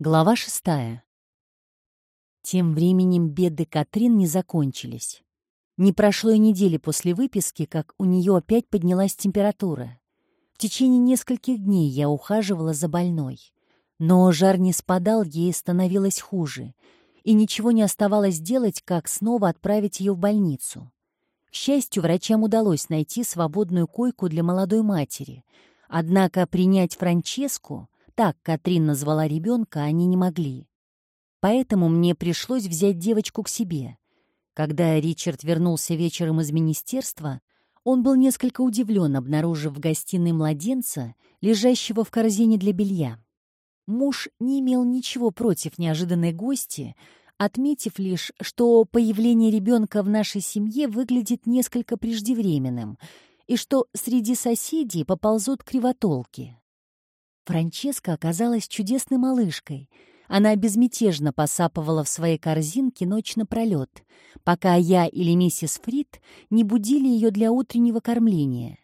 Глава шестая. Тем временем беды Катрин не закончились. Не прошло и недели после выписки, как у нее опять поднялась температура. В течение нескольких дней я ухаживала за больной. Но жар не спадал, ей становилось хуже. И ничего не оставалось делать, как снова отправить ее в больницу. К счастью, врачам удалось найти свободную койку для молодой матери. Однако принять Франческу так Катрин назвала ребенка, они не могли. Поэтому мне пришлось взять девочку к себе. Когда Ричард вернулся вечером из министерства, он был несколько удивлен, обнаружив в гостиной младенца, лежащего в корзине для белья. Муж не имел ничего против неожиданной гости, отметив лишь, что появление ребенка в нашей семье выглядит несколько преждевременным и что среди соседей поползут кривотолки. Франческа оказалась чудесной малышкой. Она безмятежно посапывала в своей корзинке ночь напролет, пока я или миссис Фрид не будили ее для утреннего кормления.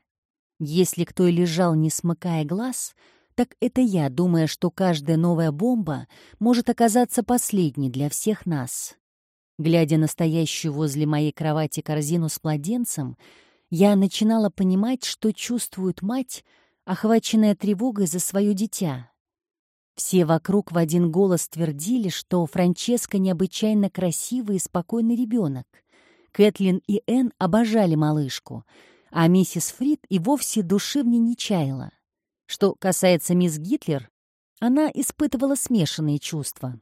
Если кто и лежал, не смыкая глаз, так это я, думая, что каждая новая бомба может оказаться последней для всех нас. Глядя на стоящую возле моей кровати корзину с младенцем, я начинала понимать, что чувствует мать, охваченная тревогой за свое дитя. Все вокруг в один голос твердили, что Франческа необычайно красивый и спокойный ребенок. Кэтлин и Энн обожали малышку, а миссис Фрид и вовсе души в ней не чаяла. Что касается мисс Гитлер, она испытывала смешанные чувства.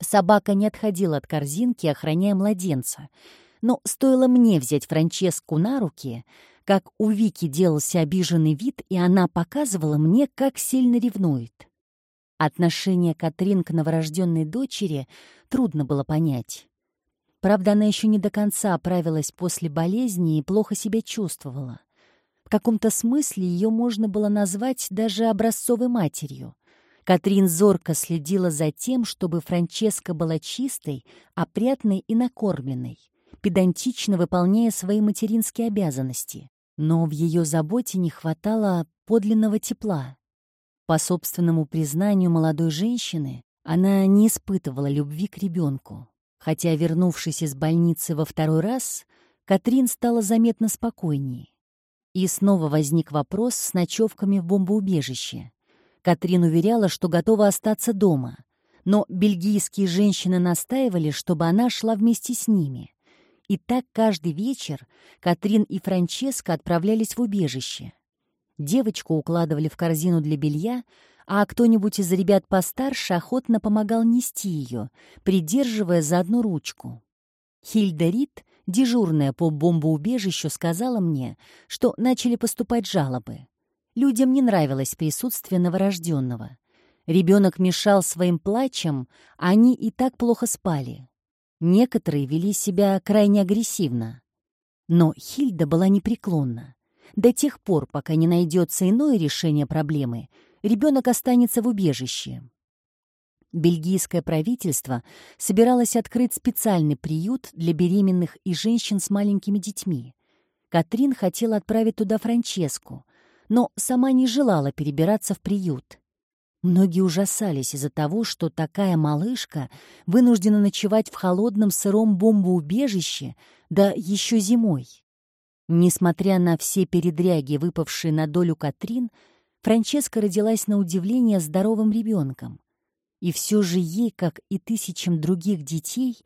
Собака не отходила от корзинки, охраняя младенца. Но стоило мне взять Франческу на руки, как у Вики делался обиженный вид, и она показывала мне, как сильно ревнует. Отношение Катрин к новорожденной дочери трудно было понять. Правда, она еще не до конца оправилась после болезни и плохо себя чувствовала. В каком-то смысле ее можно было назвать даже образцовой матерью. Катрин зорко следила за тем, чтобы Франческа была чистой, опрятной и накормленной, педантично выполняя свои материнские обязанности но в ее заботе не хватало подлинного тепла. По собственному признанию молодой женщины, она не испытывала любви к ребенку. Хотя, вернувшись из больницы во второй раз, Катрин стала заметно спокойнее. И снова возник вопрос с ночевками в бомбоубежище. Катрин уверяла, что готова остаться дома, но бельгийские женщины настаивали, чтобы она шла вместе с ними. И так каждый вечер Катрин и Франческа отправлялись в убежище. Девочку укладывали в корзину для белья, а кто-нибудь из ребят постарше охотно помогал нести ее, придерживая за одну ручку. Хильда Рид, дежурная по бомбоубежищу, сказала мне, что начали поступать жалобы. Людям не нравилось присутствие новорожденного. Ребенок мешал своим плачем, а они и так плохо спали. Некоторые вели себя крайне агрессивно. Но Хильда была непреклонна. До тех пор, пока не найдется иное решение проблемы, ребенок останется в убежище. Бельгийское правительство собиралось открыть специальный приют для беременных и женщин с маленькими детьми. Катрин хотела отправить туда Франческу, но сама не желала перебираться в приют. Многие ужасались из-за того, что такая малышка вынуждена ночевать в холодном сыром бомбоубежище, да еще зимой. Несмотря на все передряги, выпавшие на долю Катрин, Франческа родилась на удивление здоровым ребенком. И все же ей, как и тысячам других детей,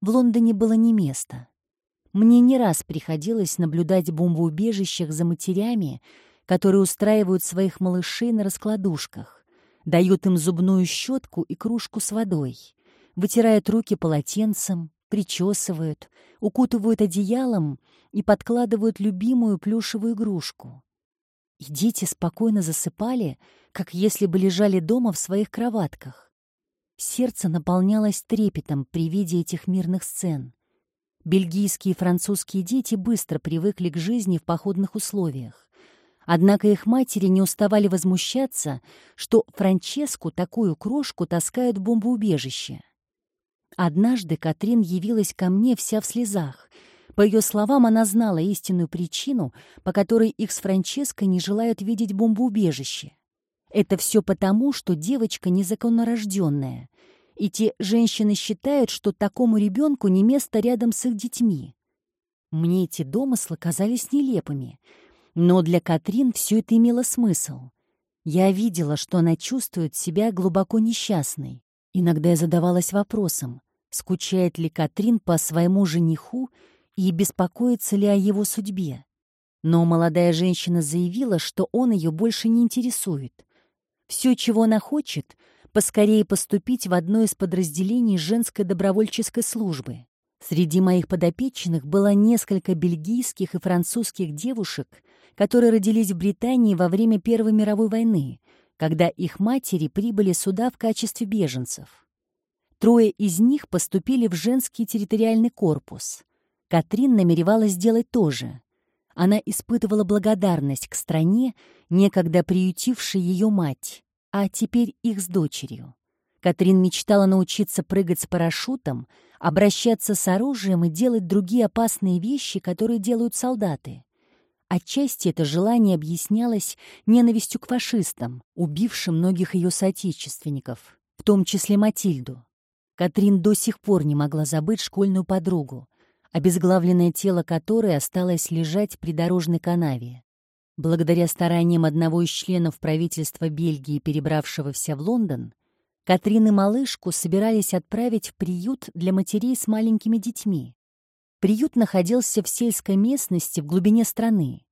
в Лондоне было не место. Мне не раз приходилось наблюдать бомбоубежищах за матерями, которые устраивают своих малышей на раскладушках дают им зубную щетку и кружку с водой, вытирают руки полотенцем, причесывают, укутывают одеялом и подкладывают любимую плюшевую игрушку. И дети спокойно засыпали, как если бы лежали дома в своих кроватках. Сердце наполнялось трепетом при виде этих мирных сцен. Бельгийские и французские дети быстро привыкли к жизни в походных условиях. Однако их матери не уставали возмущаться, что Франческу такую крошку таскают в бомбоубежище. Однажды Катрин явилась ко мне вся в слезах. По ее словам, она знала истинную причину, по которой их с Франческой не желают видеть бомбоубежище. Это все потому, что девочка незаконнорожденная, и те женщины считают, что такому ребенку не место рядом с их детьми. Мне эти домыслы казались нелепыми, но для Катрин все это имело смысл. Я видела, что она чувствует себя глубоко несчастной. Иногда я задавалась вопросом, скучает ли Катрин по своему жениху и беспокоится ли о его судьбе. Но молодая женщина заявила, что он ее больше не интересует. Все, чего она хочет, поскорее поступить в одно из подразделений женской добровольческой службы. Среди моих подопечных было несколько бельгийских и французских девушек, которые родились в Британии во время Первой мировой войны, когда их матери прибыли сюда в качестве беженцев. Трое из них поступили в женский территориальный корпус. Катрин намеревалась сделать то же. Она испытывала благодарность к стране, некогда приютившей ее мать, а теперь их с дочерью. Катрин мечтала научиться прыгать с парашютом, обращаться с оружием и делать другие опасные вещи, которые делают солдаты. Отчасти это желание объяснялось ненавистью к фашистам, убившим многих ее соотечественников, в том числе Матильду. Катрин до сих пор не могла забыть школьную подругу, обезглавленное тело которой осталось лежать при дорожной канаве. Благодаря стараниям одного из членов правительства Бельгии, перебравшегося в Лондон, Катрин и малышку собирались отправить в приют для матерей с маленькими детьми. Приют находился в сельской местности в глубине страны.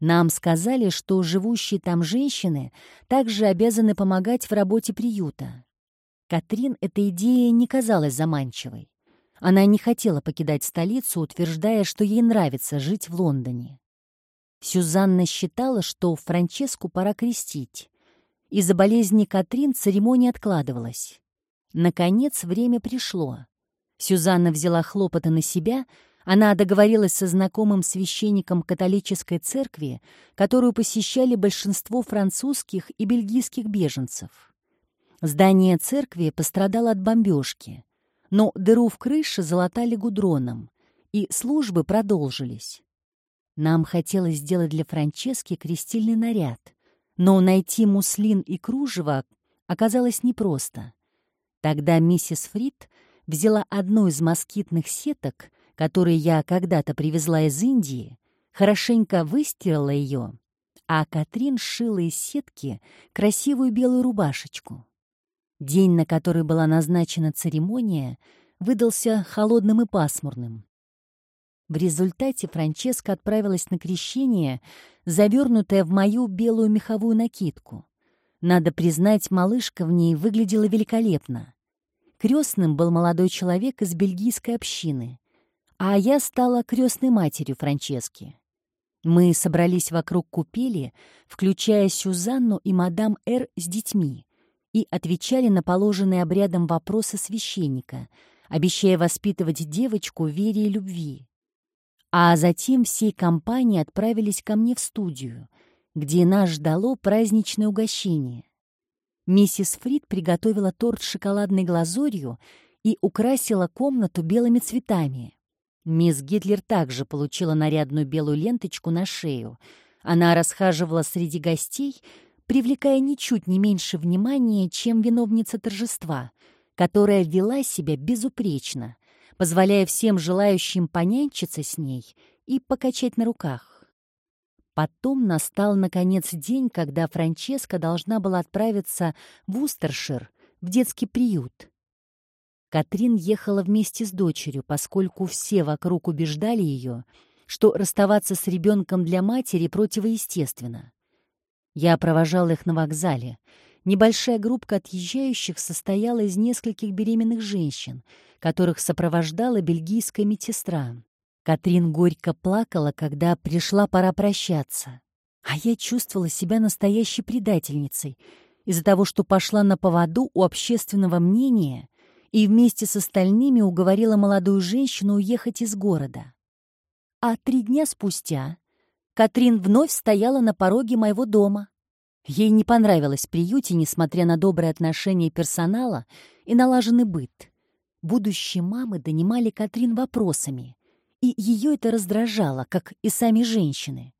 Нам сказали, что живущие там женщины также обязаны помогать в работе приюта. Катрин эта идея не казалась заманчивой. Она не хотела покидать столицу, утверждая, что ей нравится жить в Лондоне. Сюзанна считала, что Франческу пора крестить. Из-за болезни Катрин церемония откладывалась. Наконец время пришло. Сюзанна взяла хлопоты на себя, она договорилась со знакомым священником католической церкви, которую посещали большинство французских и бельгийских беженцев. Здание церкви пострадало от бомбежки но дыру в крыше залатали гудроном, и службы продолжились. Нам хотелось сделать для Франчески крестильный наряд, но найти муслин и кружево оказалось непросто. Тогда миссис Фрид взяла одну из москитных сеток, которые я когда-то привезла из Индии, хорошенько выстирала ее, а Катрин сшила из сетки красивую белую рубашечку. День, на который была назначена церемония, выдался холодным и пасмурным. В результате Франческа отправилась на крещение, завернутая в мою белую меховую накидку. Надо признать, малышка в ней выглядела великолепно. Крестным был молодой человек из бельгийской общины, а я стала крестной матерью Франчески. Мы собрались вокруг купели, включая Сюзанну и мадам Р. с детьми и отвечали на положенные обрядом вопросы священника, обещая воспитывать девочку в вере и любви. А затем всей компанией отправились ко мне в студию, где нас ждало праздничное угощение. Миссис Фрид приготовила торт с шоколадной глазурью и украсила комнату белыми цветами. Мисс Гитлер также получила нарядную белую ленточку на шею. Она расхаживала среди гостей, привлекая ничуть не меньше внимания, чем виновница торжества, которая вела себя безупречно, позволяя всем желающим понянчиться с ней и покачать на руках. Потом настал, наконец, день, когда Франческа должна была отправиться в Устершир, в детский приют. Катрин ехала вместе с дочерью, поскольку все вокруг убеждали ее, что расставаться с ребенком для матери противоестественно. Я провожал их на вокзале. Небольшая группа отъезжающих состояла из нескольких беременных женщин, которых сопровождала бельгийская медсестра. Катрин горько плакала, когда пришла пора прощаться. А я чувствовала себя настоящей предательницей из-за того, что пошла на поводу у общественного мнения и вместе с остальными уговорила молодую женщину уехать из города. А три дня спустя Катрин вновь стояла на пороге моего дома. Ей не понравилось в приюте, несмотря на добрые отношения персонала и налаженный быт. Будущие мамы донимали Катрин вопросами, и ее это раздражало, как и сами женщины.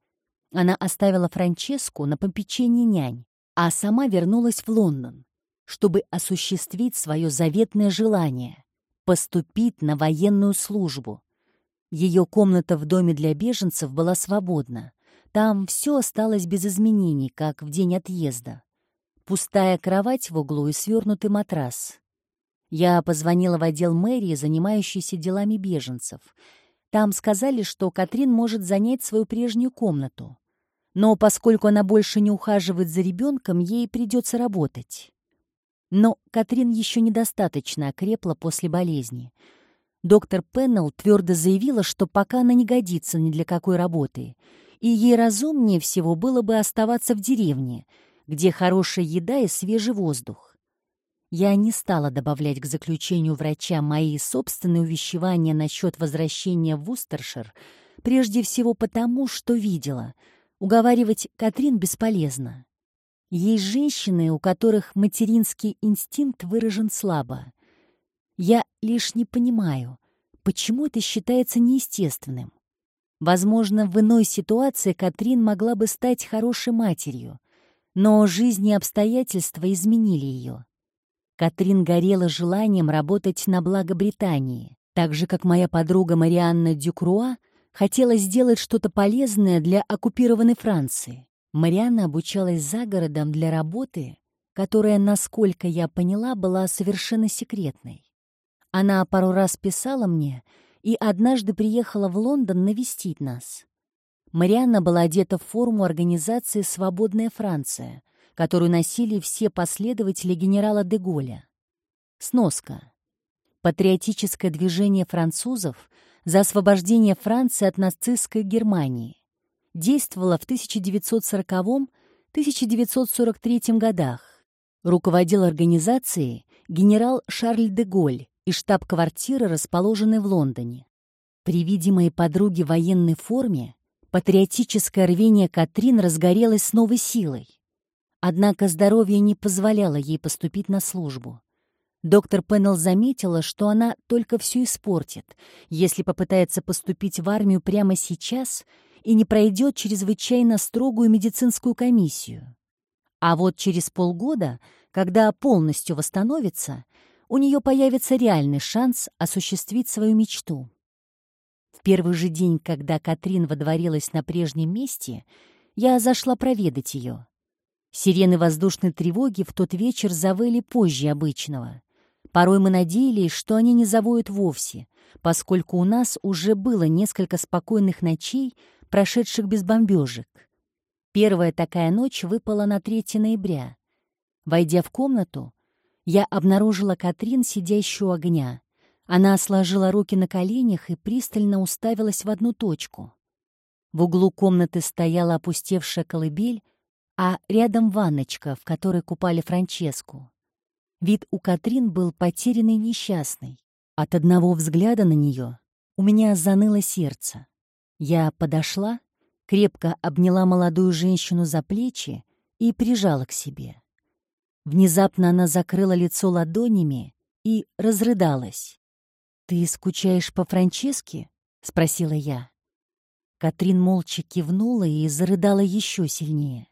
Она оставила Франческу на попечении нянь, а сама вернулась в Лондон, чтобы осуществить свое заветное желание — поступить на военную службу. Ее комната в доме для беженцев была свободна. Там все осталось без изменений, как в день отъезда. Пустая кровать в углу и свернутый матрас. Я позвонила в отдел мэрии, занимающийся делами беженцев. Там сказали, что Катрин может занять свою прежнюю комнату. Но поскольку она больше не ухаживает за ребенком, ей придется работать. Но Катрин еще недостаточно окрепла после болезни — Доктор Пеннелл твердо заявила, что пока она не годится ни для какой работы, и ей разумнее всего было бы оставаться в деревне, где хорошая еда и свежий воздух. Я не стала добавлять к заключению врача мои собственные увещевания насчет возвращения в Устершир, прежде всего потому, что видела. Уговаривать Катрин бесполезно. Есть женщины, у которых материнский инстинкт выражен слабо. Я лишь не понимаю, почему это считается неестественным. Возможно, в иной ситуации Катрин могла бы стать хорошей матерью, но жизнь и обстоятельства изменили ее. Катрин горела желанием работать на благо Британии, так же, как моя подруга Марианна Дюкруа хотела сделать что-то полезное для оккупированной Франции. Марианна обучалась за городом для работы, которая, насколько я поняла, была совершенно секретной. Она пару раз писала мне и однажды приехала в Лондон навестить нас. Марианна была одета в форму организации «Свободная Франция», которую носили все последователи генерала де Голля. Сноска. Патриотическое движение французов за освобождение Франции от нацистской Германии действовало в 1940-1943 годах. Руководил организацией генерал Шарль де Голь, и штаб-квартиры расположены в Лондоне. При виде моей подруги в военной форме патриотическое рвение Катрин разгорелось с новой силой. Однако здоровье не позволяло ей поступить на службу. Доктор Пеннелл заметила, что она только все испортит, если попытается поступить в армию прямо сейчас и не пройдет чрезвычайно строгую медицинскую комиссию. А вот через полгода, когда полностью восстановится, у нее появится реальный шанс осуществить свою мечту. В первый же день, когда Катрин водворилась на прежнем месте, я зашла проведать ее. Сирены воздушной тревоги в тот вечер завыли позже обычного. Порой мы надеялись, что они не завоют вовсе, поскольку у нас уже было несколько спокойных ночей, прошедших без бомбежек. Первая такая ночь выпала на 3 ноября. Войдя в комнату, я обнаружила Катрин, сидящую у огня. Она сложила руки на коленях и пристально уставилась в одну точку. В углу комнаты стояла опустевшая колыбель, а рядом ванночка, в которой купали Франческу. Вид у Катрин был потерянный несчастный. От одного взгляда на нее у меня заныло сердце. Я подошла, крепко обняла молодую женщину за плечи и прижала к себе. Внезапно она закрыла лицо ладонями и разрыдалась. «Ты скучаешь по Франческе?» — спросила я. Катрин молча кивнула и зарыдала еще сильнее.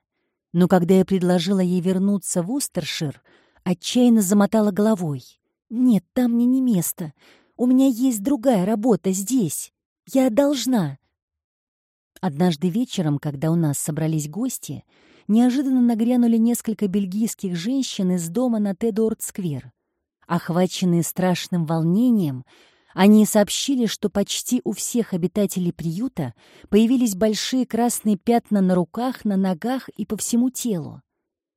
Но когда я предложила ей вернуться в Устершир, отчаянно замотала головой. «Нет, там мне не место. У меня есть другая работа здесь. Я должна». Однажды вечером, когда у нас собрались гости, неожиданно нагрянули несколько бельгийских женщин из дома на Тедорд-сквер. Охваченные страшным волнением, они сообщили, что почти у всех обитателей приюта появились большие красные пятна на руках, на ногах и по всему телу.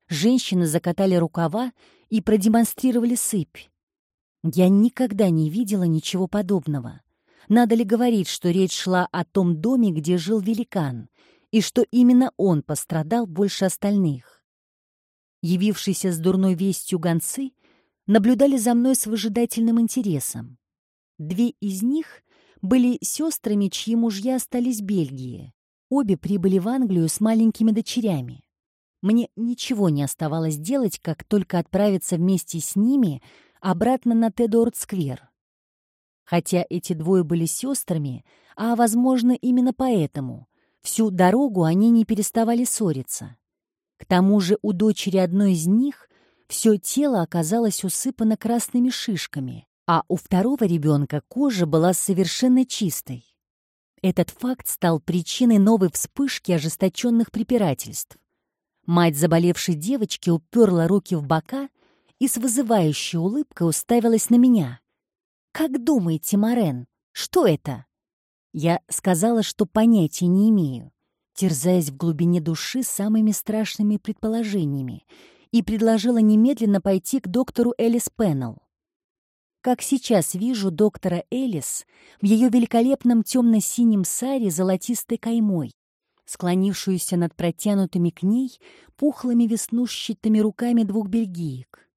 Женщины закатали рукава и продемонстрировали сыпь. Я никогда не видела ничего подобного. Надо ли говорить, что речь шла о том доме, где жил великан, и что именно он пострадал больше остальных. Явившиеся с дурной вестью гонцы наблюдали за мной с выжидательным интересом. Две из них были сестрами, чьи мужья остались в Бельгии. Обе прибыли в Англию с маленькими дочерями. Мне ничего не оставалось делать, как только отправиться вместе с ними обратно на Тедорд-сквер. Хотя эти двое были сестрами, а, возможно, именно поэтому Всю дорогу они не переставали ссориться. К тому же у дочери одной из них все тело оказалось усыпано красными шишками, а у второго ребенка кожа была совершенно чистой. Этот факт стал причиной новой вспышки ожесточенных препирательств. Мать заболевшей девочки уперла руки в бока и с вызывающей улыбкой уставилась на меня. «Как думаете, Морен, что это?» Я сказала, что понятия не имею, терзаясь в глубине души самыми страшными предположениями, и предложила немедленно пойти к доктору Элис Пеннелл. Как сейчас вижу доктора Элис в ее великолепном темно-синем саре золотистой каймой, склонившуюся над протянутыми к ней пухлыми веснушчатыми руками двух бельгиек.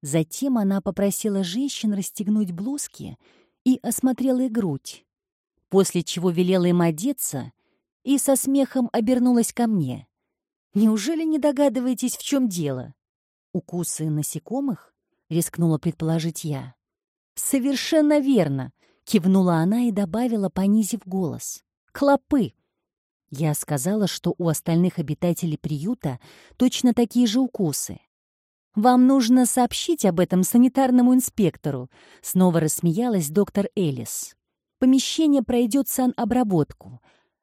Затем она попросила женщин расстегнуть блузки и осмотрела их грудь, после чего велела им одеться и со смехом обернулась ко мне. «Неужели не догадываетесь, в чем дело?» «Укусы насекомых?» — рискнула предположить я. «Совершенно верно!» — кивнула она и добавила, понизив голос. «Клопы!» Я сказала, что у остальных обитателей приюта точно такие же укусы. «Вам нужно сообщить об этом санитарному инспектору», — снова рассмеялась доктор Элис. «Помещение пройдет санобработку,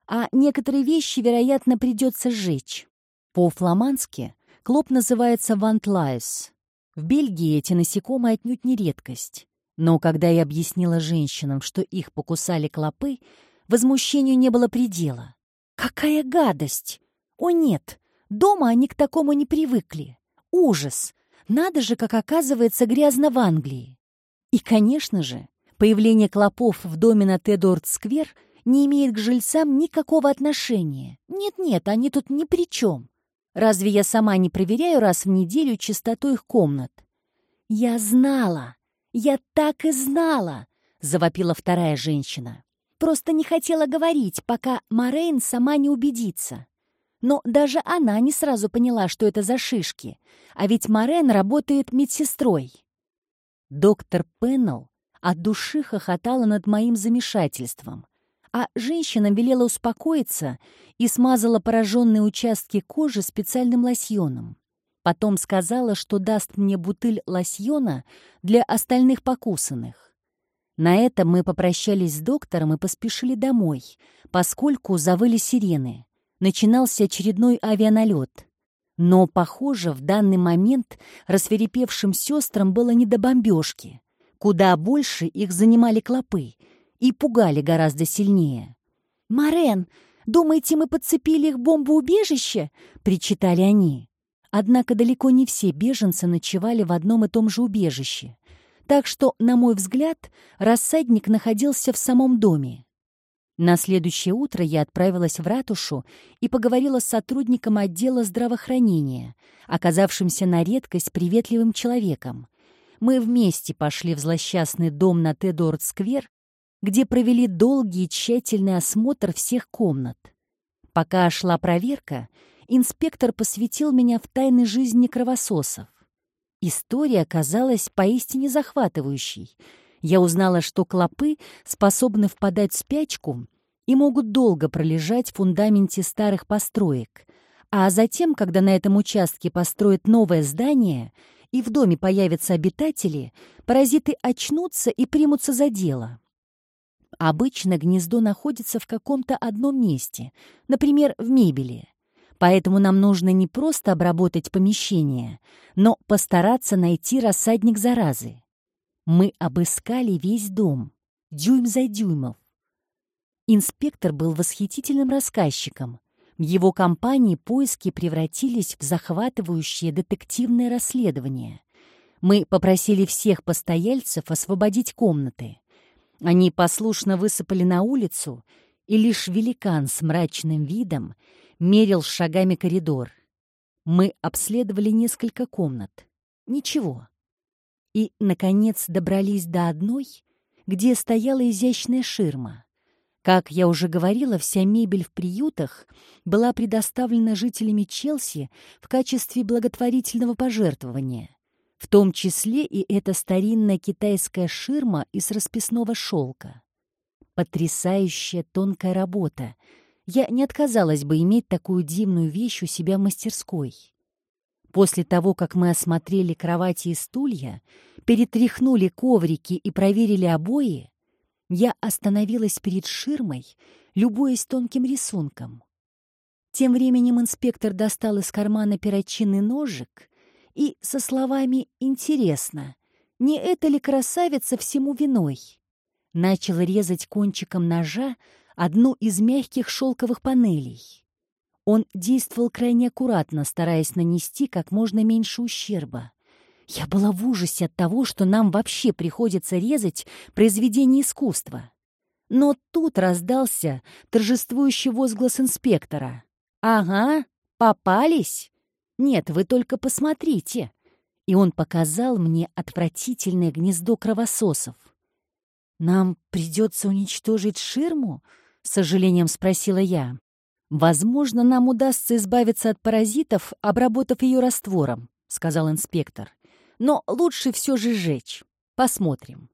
а некоторые вещи, вероятно, придется сжечь. По-фламандски клоп называется вантлайс. В Бельгии эти насекомые отнюдь не редкость. Но когда я объяснила женщинам, что их покусали клопы, возмущению не было предела. «Какая гадость! О нет, дома они к такому не привыкли. Ужас! Надо же, как оказывается, грязно в Англии!» И, конечно же, появление клопов в доме на Тедорд-сквер не имеет к жильцам никакого отношения. Нет-нет, они тут ни при чем. Разве я сама не проверяю раз в неделю чистоту их комнат? Я знала, я так и знала, завопила вторая женщина. Просто не хотела говорить, пока Морейн сама не убедится. Но даже она не сразу поняла, что это за шишки, а ведь Морейн работает медсестрой. Доктор Пеннелл от души хохотала над моим замешательством, а женщина велела успокоиться и смазала пораженные участки кожи специальным лосьоном. Потом сказала, что даст мне бутыль лосьона для остальных покусанных. На этом мы попрощались с доктором и поспешили домой, поскольку завыли сирены. Начинался очередной авианалет. Но, похоже, в данный момент расферепевшим сестрам было не до бомбежки. Куда больше их занимали клопы — и пугали гораздо сильнее. «Морен, думаете, мы подцепили их бомбоубежище?» — причитали они. Однако далеко не все беженцы ночевали в одном и том же убежище. Так что, на мой взгляд, рассадник находился в самом доме. На следующее утро я отправилась в ратушу и поговорила с сотрудником отдела здравоохранения, оказавшимся на редкость приветливым человеком. Мы вместе пошли в злосчастный дом на Тедорд-сквер где провели долгий и тщательный осмотр всех комнат. Пока шла проверка, инспектор посвятил меня в тайны жизни кровососов. История оказалась поистине захватывающей. Я узнала, что клопы способны впадать в спячку и могут долго пролежать в фундаменте старых построек, а затем, когда на этом участке построят новое здание и в доме появятся обитатели, паразиты очнутся и примутся за дело. Обычно гнездо находится в каком-то одном месте, например, в мебели. Поэтому нам нужно не просто обработать помещение, но постараться найти рассадник заразы. Мы обыскали весь дом, дюйм за дюймов. Инспектор был восхитительным рассказчиком. В его компании поиски превратились в захватывающее детективное расследование. Мы попросили всех постояльцев освободить комнаты. Они послушно высыпали на улицу, и лишь великан с мрачным видом мерил шагами коридор. Мы обследовали несколько комнат. Ничего. И, наконец, добрались до одной, где стояла изящная ширма. Как я уже говорила, вся мебель в приютах была предоставлена жителями Челси в качестве благотворительного пожертвования в том числе и эта старинная китайская ширма из расписного шелка. Потрясающая тонкая работа. Я не отказалась бы иметь такую дивную вещь у себя в мастерской. После того, как мы осмотрели кровати и стулья, перетряхнули коврики и проверили обои, я остановилась перед ширмой, любуясь тонким рисунком. Тем временем инспектор достал из кармана перочинный ножик и со словами «Интересно, не это ли красавица всему виной?» начал резать кончиком ножа одну из мягких шелковых панелей. Он действовал крайне аккуратно, стараясь нанести как можно меньше ущерба. Я была в ужасе от того, что нам вообще приходится резать произведение искусства. Но тут раздался торжествующий возглас инспектора. «Ага, попались? Нет, вы только посмотрите!» И он показал мне отвратительное гнездо кровососов. «Нам придется уничтожить ширму?» — с сожалением спросила я. «Возможно, нам удастся избавиться от паразитов, обработав ее раствором», — сказал инспектор. «Но лучше все же сжечь. Посмотрим».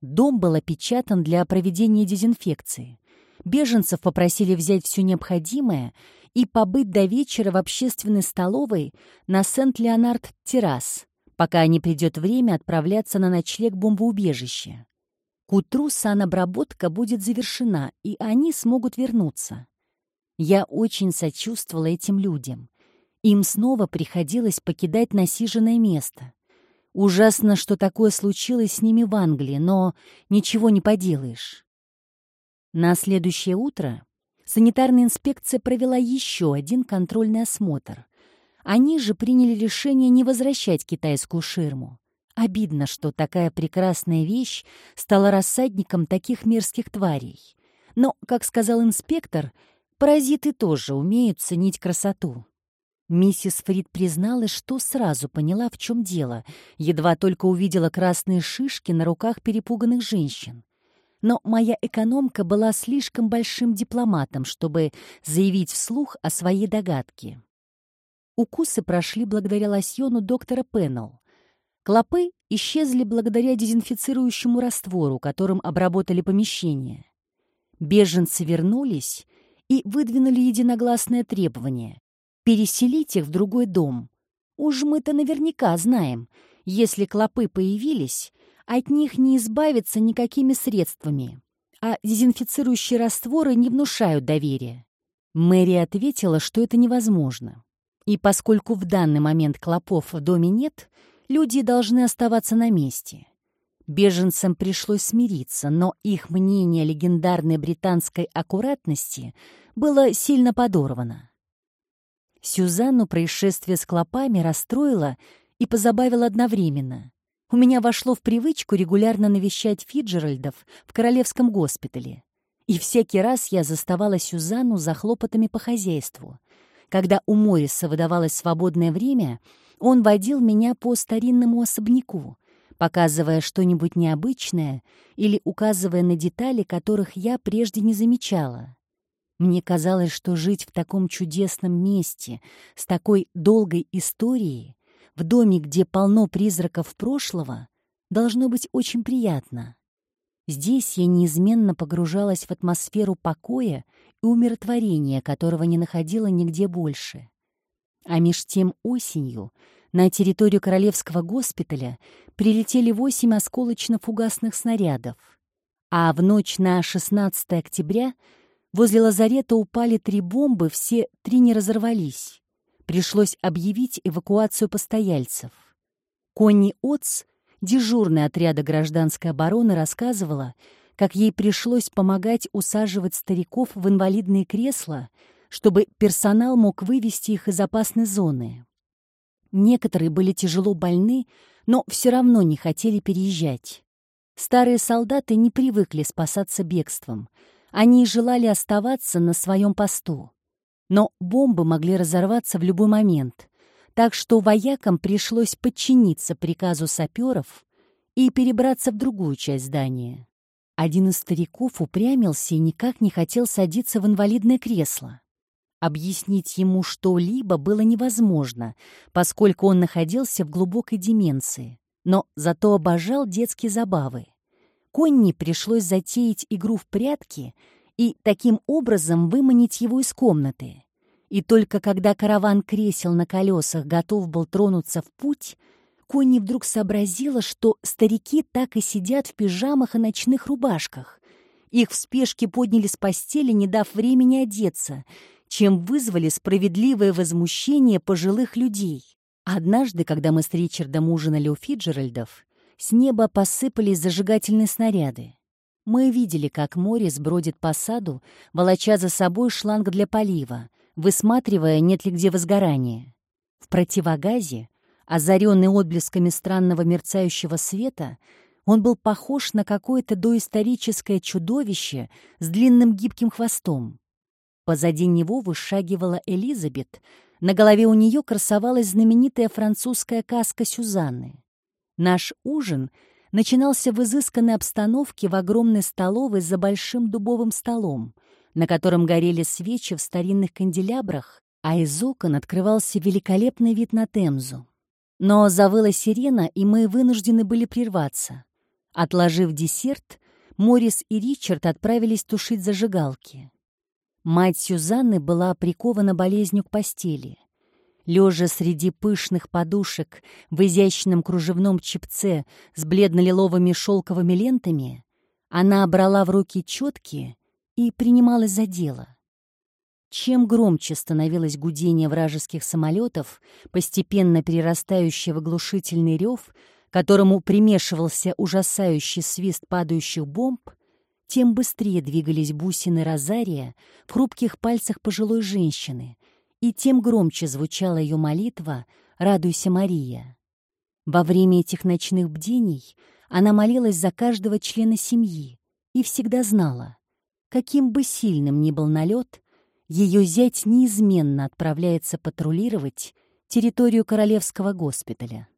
Дом был опечатан для проведения дезинфекции. Беженцев попросили взять все необходимое и побыть до вечера в общественной столовой на Сент-Леонард-террас, пока не придет время отправляться на ночлег бомбоубежище. К утру санобработка будет завершена, и они смогут вернуться. Я очень сочувствовала этим людям. Им снова приходилось покидать насиженное место. Ужасно, что такое случилось с ними в Англии, но ничего не поделаешь. На следующее утро санитарная инспекция провела еще один контрольный осмотр. Они же приняли решение не возвращать китайскую ширму. Обидно, что такая прекрасная вещь стала рассадником таких мерзких тварей. Но, как сказал инспектор, паразиты тоже умеют ценить красоту. Миссис Фрид призналась, что сразу поняла, в чем дело, едва только увидела красные шишки на руках перепуганных женщин. Но моя экономка была слишком большим дипломатом, чтобы заявить вслух о своей догадке. Укусы прошли благодаря лосьону доктора Пеннелл. Клопы исчезли благодаря дезинфицирующему раствору, которым обработали помещение. Беженцы вернулись и выдвинули единогласное требование — переселить их в другой дом. Уж мы-то наверняка знаем, если клопы появились, от них не избавиться никакими средствами, а дезинфицирующие растворы не внушают доверия. Мэри ответила, что это невозможно. И поскольку в данный момент клопов в доме нет — люди должны оставаться на месте. Беженцам пришлось смириться, но их мнение легендарной британской аккуратности было сильно подорвано. Сюзанну происшествие с клопами расстроило и позабавило одновременно. У меня вошло в привычку регулярно навещать Фиджеральдов в Королевском госпитале. И всякий раз я заставала Сюзанну за хлопотами по хозяйству. Когда у Морриса выдавалось свободное время — он водил меня по старинному особняку, показывая что-нибудь необычное или указывая на детали, которых я прежде не замечала. Мне казалось, что жить в таком чудесном месте, с такой долгой историей, в доме, где полно призраков прошлого, должно быть очень приятно. Здесь я неизменно погружалась в атмосферу покоя и умиротворения, которого не находила нигде больше. А меж тем осенью на территорию Королевского госпиталя прилетели восемь осколочно-фугасных снарядов, а в ночь на 16 октября возле лазарета упали три бомбы, все три не разорвались. Пришлось объявить эвакуацию постояльцев. Конни Отц, дежурная отряда гражданской обороны, рассказывала, как ей пришлось помогать усаживать стариков в инвалидные кресла, чтобы персонал мог вывести их из опасной зоны. Некоторые были тяжело больны, но все равно не хотели переезжать. Старые солдаты не привыкли спасаться бегством. Они желали оставаться на своем посту. Но бомбы могли разорваться в любой момент, так что воякам пришлось подчиниться приказу саперов и перебраться в другую часть здания. Один из стариков упрямился и никак не хотел садиться в инвалидное кресло. Объяснить ему что-либо было невозможно, поскольку он находился в глубокой деменции, но зато обожал детские забавы. Конни пришлось затеять игру в прятки и таким образом выманить его из комнаты. И только когда караван кресел на колесах готов был тронуться в путь, Конни вдруг сообразила, что старики так и сидят в пижамах и ночных рубашках. Их в спешке подняли с постели, не дав времени одеться, чем вызвали справедливое возмущение пожилых людей. Однажды, когда мы с Ричардом ужинали у Фиджеральдов, с неба посыпались зажигательные снаряды. Мы видели, как Морис бродит по саду, волоча за собой шланг для полива, высматривая, нет ли где возгорания. В противогазе Озаренный отблесками странного мерцающего света, он был похож на какое-то доисторическое чудовище с длинным гибким хвостом. Позади него вышагивала Элизабет, на голове у нее красовалась знаменитая французская каска Сюзанны. Наш ужин начинался в изысканной обстановке в огромной столовой за большим дубовым столом, на котором горели свечи в старинных канделябрах, а из окон открывался великолепный вид на Темзу. Но завыла сирена, и мы вынуждены были прерваться. Отложив десерт, Морис и Ричард отправились тушить зажигалки. Мать Сюзанны была прикована болезнью к постели. Лежа среди пышных подушек в изящном кружевном чепце с бледно-лиловыми шелковыми лентами, она брала в руки четки и принималась за дело. Чем громче становилось гудение вражеских самолетов, постепенно перерастающее в оглушительный рев, которому примешивался ужасающий свист падающих бомб, тем быстрее двигались бусины розария в хрупких пальцах пожилой женщины, и тем громче звучала ее молитва «Радуйся, Мария». Во время этих ночных бдений она молилась за каждого члена семьи и всегда знала, каким бы сильным ни был налет, ее зять неизменно отправляется патрулировать территорию Королевского госпиталя.